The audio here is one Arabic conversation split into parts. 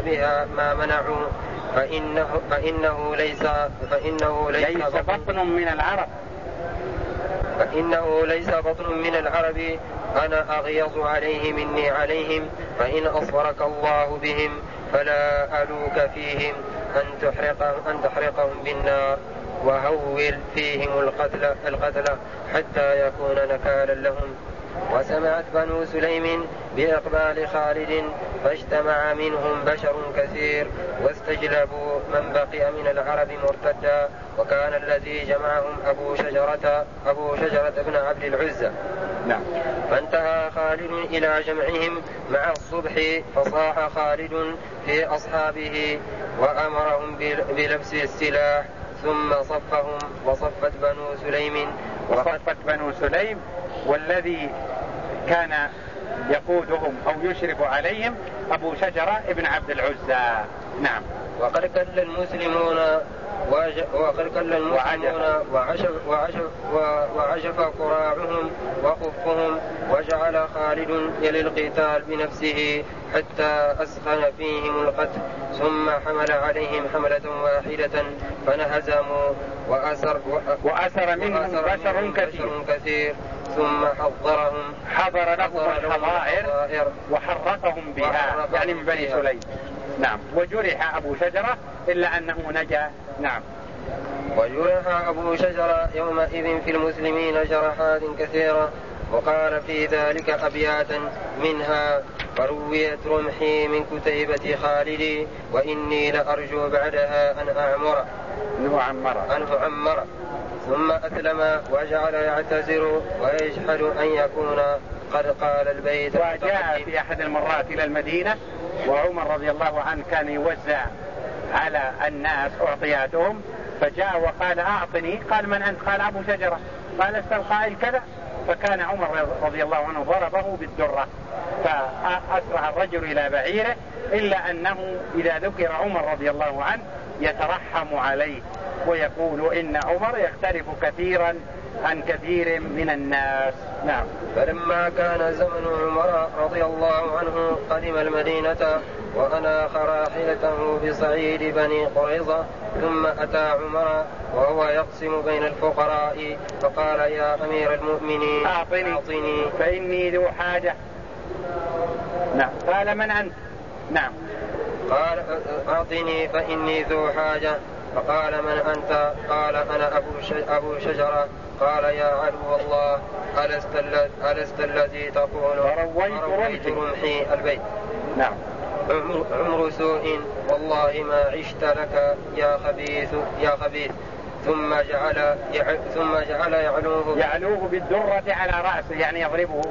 بها ما منعوا فإنه, فإنه ليس فإنه ليس, ليس بطن من العرب. فإنه ليس بطن من العرب. أنا أغيظ عليه مني عليهم فإن أصبرك الله بهم فلا ألوك فيهم. أن تحرقهم, أن تحرقهم بالنار وهول فيهم القتل, القتل حتى يكون نكالا لهم. وسمعت بنو سليم بإقبال خالد فاجتمع منهم بشر كثير واستجلبوا من بقي من العرب مرتدا وكان الذي جمعهم أبو شجرة أبو شجرة بن عبد العزى نعم. فانتهى خالد إلى جمعهم مع الصبح فصاح خالد في أصحابه وأمرهم بلبس السلاح ثم صفهم وصفت بنو سليم وصفت بنو سليم والذي كان يقودهم أو يشرف عليهم أبو شجرة ابن عبد العزى. نعم. وقد كل المسلمون وقد كل المسلمون وعشف, وعشف, وعشف قراعهم وخفهم وجعل خالد يلي القتال بنفسه حتى أسخن فيهم القتل ثم حمل عليهم حملة واحدة فنهزموا وأسر, وأسر منهم بشر كثير, كثير ثم حضرهم حضر لهم الحظائر وحرقهم بها يعني من بني سليم. نعم. وجرح أبو شجرة إلا أنه نجا. نعم. وجرح أبو شجرة يومئذ في المسلمين جرحات كثيرة وقال في ذلك أبياتا منها فرويت رمحي من كتيبة خالدي وإني لأرجو بعدها أن أعمر. أن أعمر ثم أسلم وجعل يعتذر ويجحد أن يكون قد قال البيت وجاء في أحد المرات إلى المدينة وعمر رضي الله عنه كان يوزع على الناس أعطياتهم فجاء وقال أعطني قال من أنت؟ قال أبو شجرة. قال القائل كذا. فكان عمر رضي الله عنه ضربه بالدرة فأسرع الرجل إلى بعيره إلا أنه إذا ذكر عمر رضي الله عنه يترحم عليه. ويقول إن عمر يختلف كثيرا عن كثير من الناس. نعم. فلما كان زمن عمر رضي الله عنه قدم المدينة وأناخ راحلته بصعيد بني قريظة ثم أتى عمر وهو يقسم بين الفقراء فقال يا أمير المؤمنين أعطني, أعطني. فإني ذو حاجة. نعم. قال من أنت؟ نعم. قال أعطني فإني ذو حاجة. فقال من أنت؟ قال أنا أبو, أبو شجرة. قال يا عدو الله ألست, ألست الذي تقول؟ رويت رمحي. البيت. نعم. عمر سوء. والله ما عشت لك يا خبيث يا خبيث. ثم جعل ثم جعل يعلوه يعلوه بالدرة على رأسه يعني يضربه.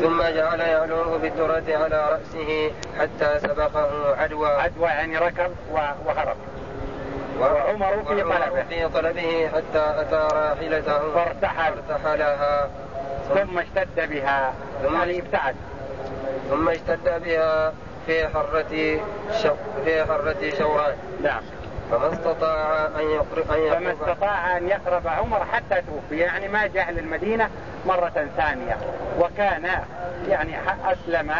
ثم جعل يعلوه بالدرة على رأسه حتى سبقه عدوى. عدوى يعني ركب وهرب. وعمر في طلبه. في طلبه حتى أتى راحلته. فارتحل. فارتحلها. ثم اشتد بها. ثم يعني ابتعد. ثم اشتد بها في حرة شو في حرة شوران نعم. فما استطاع أن يقرب أن فما استطاع أن يقرب عمر حتى توفي. يعني ما جاء للمدينة مرة ثانية. وكان يعني أسلم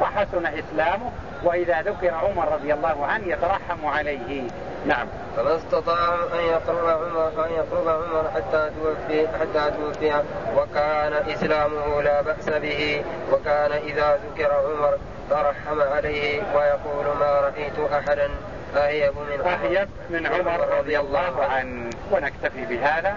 وحسن إسلامه وإذا ذكر عمر رضي الله عنه يترحم عليه. نعم. فما استطاع أن يقرب عمر أن يقرب عمر حتى توفي حتى توفي. وكان إسلامه لا بأس به. وكان إذا ذكر عمر ترحم عليه ويقول ما رأيت أحدا أهيب من أهيب من عمر رضي الله عنه. ونكتفي بهذا.